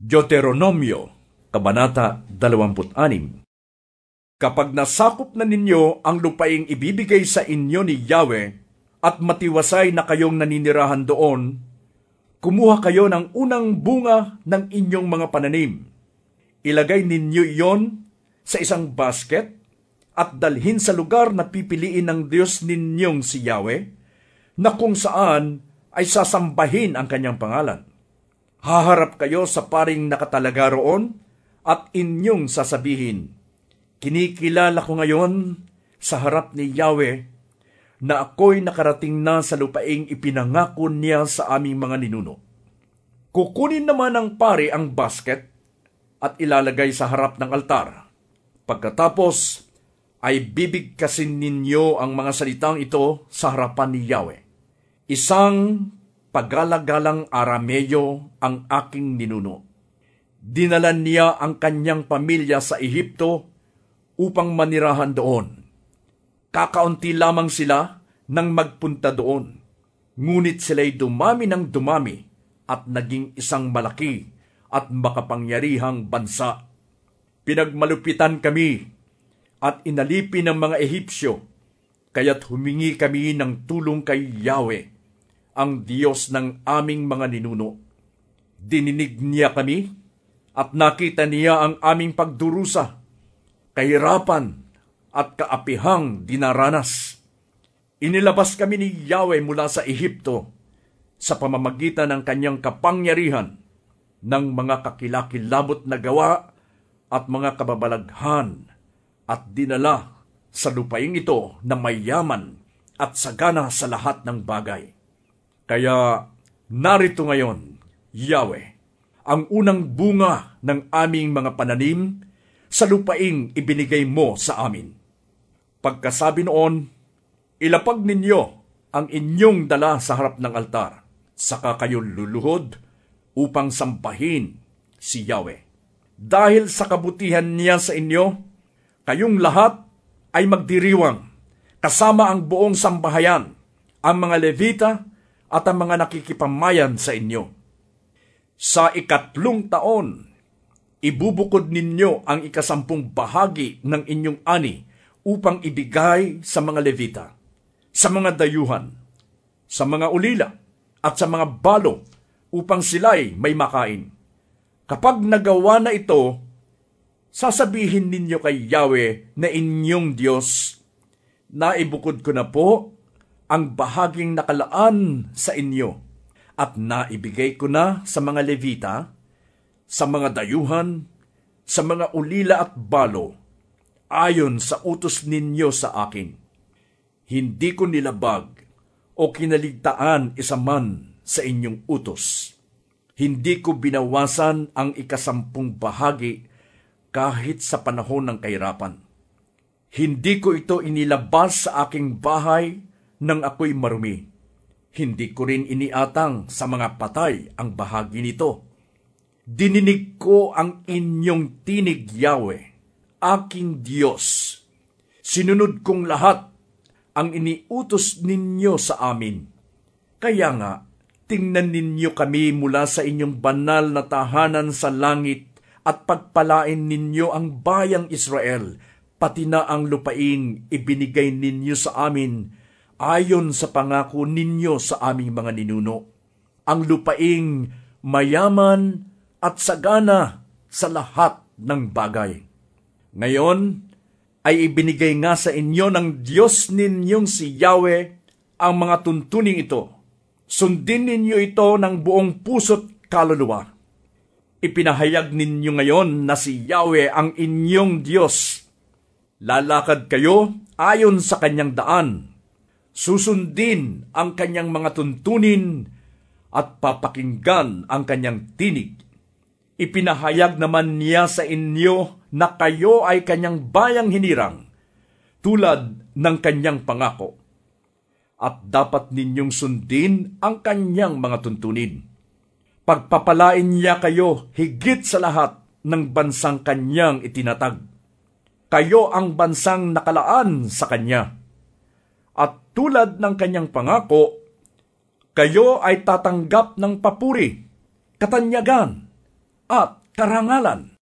Deuteronomio, Kabanata 26 Kapag nasakop na ninyo ang lupaing ibibigay sa inyo ni Yahweh at matiwasay na kayong naninirahan doon, kumuha kayo ng unang bunga ng inyong mga pananim. Ilagay ninyo iyon sa isang basket at dalhin sa lugar na pipiliin ng Diyos ninyong si Yahweh, na kung saan ay sasambahin ang kanyang pangalan Haharap kayo sa paring nakatalaga roon at inyong sasabihin, Kinikilala ko ngayon sa harap ni Yahweh na ako'y nakarating na sa lupaing ipinangako niya sa aming mga ninuno. Kukunin naman ng pare ang basket at ilalagay sa harap ng altar. Pagkatapos, ay bibigkasin ninyo ang mga salitang ito sa harapan ni Yahweh. Isang pagalagalang Arameyo ang aking ninuno. Dinala niya ang kanyang pamilya sa Ehipto upang manirahan doon. Kakaunti lamang sila nang magpunta doon. Ngunit sila'y dumami ng dumami at naging isang malaki at makapangyarihang bansa. Pinagmalupitan kami at inalipin ng mga Ehipsyo, kaya't humingi kami ng tulong kay Yahweh ang Diyos ng aming mga ninuno. Dininig niya kami at nakita niya ang aming pagdurusa, kahirapan at kaapihang dinaranas. Inilabas kami ni Yahweh mula sa Ehipto sa pamamagitan ng kanyang kapangyarihan ng mga kakilakilabot na gawa at mga kababalaghan at dinala sa lupaing ito na mayaman at sagana sa lahat ng bagay. Kaya narito ngayon, Yahweh, ang unang bunga ng aming mga pananim sa lupaing ibinigay mo sa amin. Pagkasabi noon, ilapag ninyo ang inyong dala sa harap ng altar, saka kayo luluhod upang sampahin si Yahweh. Dahil sa kabutihan niya sa inyo, kayong lahat ay magdiriwang, kasama ang buong sambahayan, ang mga Levita at ang mga nakikipamayan sa inyo. Sa ikatlong taon, ibubukod ninyo ang ikasampung bahagi ng inyong ani upang ibigay sa mga levita, sa mga dayuhan, sa mga ulila, at sa mga balo upang sila'y may makain. Kapag nagawa na ito, sasabihin ninyo kay Yahweh na inyong Diyos, na ibukod ko na po ang bahaging nakalaan sa inyo at naibigay ko na sa mga levita, sa mga dayuhan, sa mga ulila at balo, ayon sa utos ninyo sa akin. Hindi ko nilabag o kinaligtaan isa man sa inyong utos. Hindi ko binawasan ang ikasampung bahagi kahit sa panahon ng kahirapan. Hindi ko ito inilabas sa aking bahay nang ako'y marumi. Hindi ko rin iniatang sa mga patay ang bahagi nito. Dininig ko ang inyong tinig, Yahweh, aking Diyos. Sinunod kong lahat ang iniutos ninyo sa amin. Kaya nga, tingnan ninyo kami mula sa inyong banal na tahanan sa langit at pagpalain ninyo ang bayang Israel, pati na ang lupaing ibinigay ninyo sa amin ayon sa pangako ninyo sa aming mga ninuno. Ang lupaing mayaman at sagana sa lahat ng bagay. Ngayon, ay ibinigay nga sa inyo ng Diyos ninyong si Yahweh ang mga tuntuning ito. Sundin ninyo ito ng buong puso't kaluluwa. Ipinahayag ninyo ngayon na si Yahweh ang inyong Diyos. Lalakad kayo ayon sa kanyang daan susundin ang kanyang mga tuntunin at papakinggan ang kanyang tinig. Ipinahayag naman niya sa inyo na kayo ay kanyang bayang hinirang, tulad ng kanyang pangako. At dapat ninyong sundin ang kanyang mga tuntunin. Pagpapalain niya kayo higit sa lahat ng bansang kanyang itinatag. Kayo ang bansang nakalaan sa kanya at tulad ng kanyang pangako, kayo ay tatanggap ng papuri, katanyagan, at karangalan.